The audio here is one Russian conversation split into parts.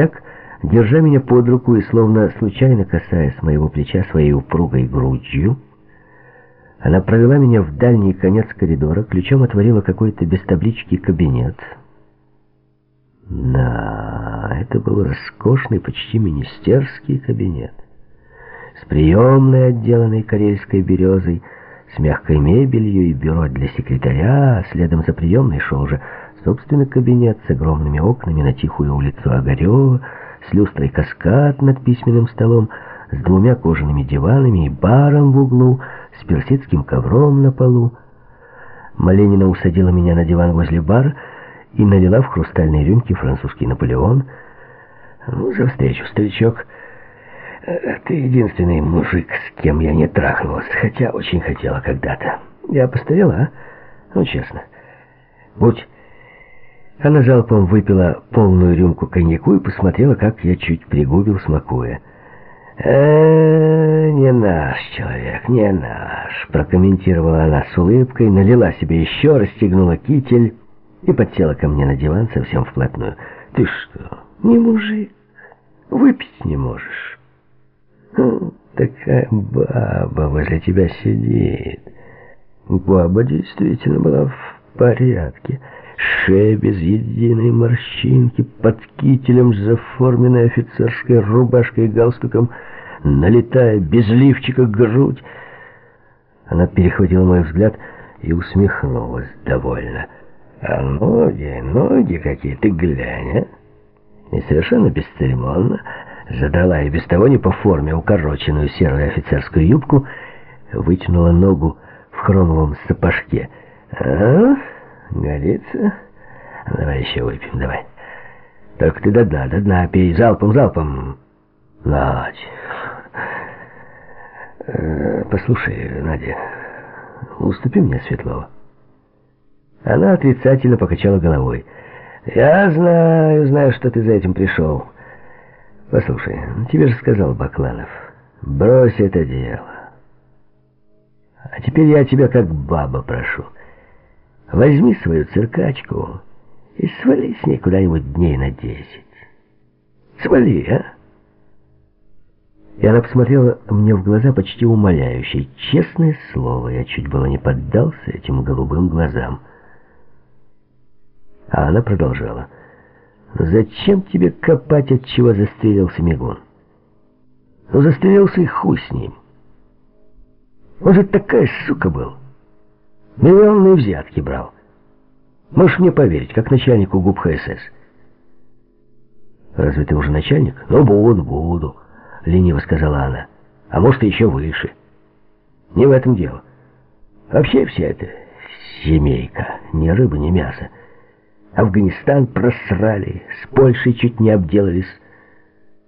Итак, держа меня под руку и словно случайно касаясь моего плеча своей упругой грудью, она провела меня в дальний конец коридора, ключом отворила какой-то без таблички кабинет. Да, это был роскошный, почти министерский кабинет. С приемной, отделанной карельской березой, с мягкой мебелью и бюро для секретаря, а следом за приемной шел уже, собственно, кабинет с огромными окнами на тихую улицу Огарева, с люстрой каскад над письменным столом, с двумя кожаными диванами и баром в углу, с персидским ковром на полу. Маленина усадила меня на диван возле бара и налила в хрустальные рюмки французский Наполеон. «Ну, за встречу, старичок. Э, ты единственный мужик, с кем я не трахнулась, хотя очень хотела когда-то. Я постарела, а? Ну, честно. Будь...» Она залпом выпила полную рюмку коньяку и посмотрела, как я чуть пригубил, смакуя. «Э, не наш человек, не наш», — прокомментировала она с улыбкой, налила себе еще, расстегнула китель и подсела ко мне на диван совсем вплотную. «Ты что, не мужик? Выпить не можешь?» «Хм, «Такая баба возле тебя сидит». Баба действительно была в порядке. Шея без единой морщинки, под кителем с заформенной офицерской рубашкой и галстуком — налетая, без лифчика грудь. Она перехватила мой взгляд и усмехнулась довольно. «А ноги, ноги какие, ты глянь, а!» И совершенно бесцеремонно задрала и без того не по форме укороченную серую офицерскую юбку, вытянула ногу в хромовом сапожке. «А? Годится? Давай еще выпьем, давай. Только ты до дна, до дна пей, залпом, залпом. Надь, Э, послушай, Надя, уступи мне Светлова. Она отрицательно покачала головой. Я знаю, знаю, что ты за этим пришел. Послушай, тебе же сказал Бакланов, брось это дело. А теперь я тебя как баба прошу. Возьми свою циркачку и свали с ней куда-нибудь дней на десять. Свали, а? И она посмотрела мне в глаза почти умоляюще. Честное слово, я чуть было не поддался этим голубым глазам. А она продолжала. «Зачем тебе копать, от чего застрелился Мигун? Ну, застрелился и хуй с ним. Он же такая сука был. Миллионные взятки брал. Можешь мне поверить, как начальнику ГУП ХСС. Разве ты уже начальник? Ну, буду, буду. — лениво сказала она. «А может, еще выше. Не в этом дело. Вообще вся эта семейка, ни рыба, ни мясо. Афганистан просрали, с Польшей чуть не обделались.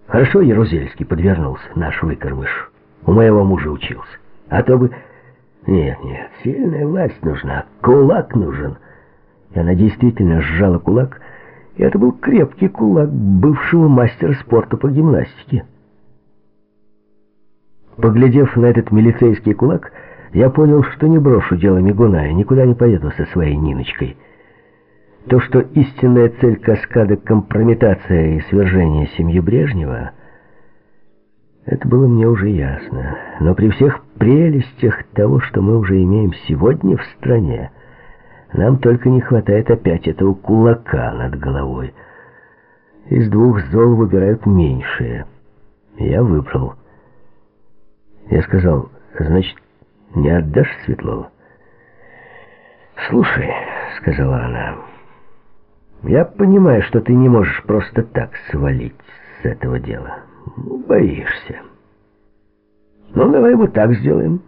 Хорошо Ярузельский подвернулся, наш выкормыш. У моего мужа учился. А то бы... Нет, нет, сильная власть нужна, кулак нужен». И она действительно сжала кулак, и это был крепкий кулак бывшего мастера спорта по гимнастике. Поглядев на этот милицейский кулак, я понял, что не брошу дело Мигуна и никуда не поеду со своей Ниночкой. То, что истинная цель каскада — компрометация и свержение семьи Брежнева, это было мне уже ясно. Но при всех прелестях того, что мы уже имеем сегодня в стране, нам только не хватает опять этого кулака над головой. Из двух зол выбирают меньшее. Я выбрал я сказал, значит, не отдашь Светлова? «Слушай», — сказала она, — «я понимаю, что ты не можешь просто так свалить с этого дела. Боишься. Ну, давай вот так сделаем.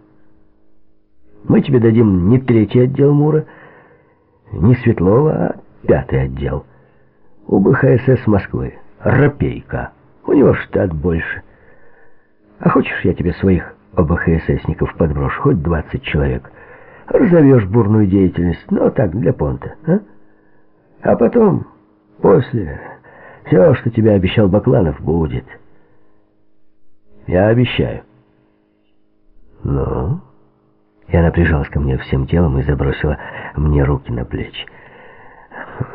Мы тебе дадим не третий отдел Мура, не Светлова, а пятый отдел. УБХСС Москвы. Рапейка. У него штат больше». А хочешь, я тебе своих ОБХССников подброшу, хоть 20 человек. Разовьешь бурную деятельность, но так, для понта, а? А потом, после, все, что тебе обещал Бакланов, будет. Я обещаю. Ну? И она прижалась ко мне всем телом и забросила мне руки на плечи.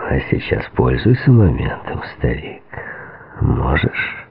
А сейчас пользуйся моментом, старик. Можешь.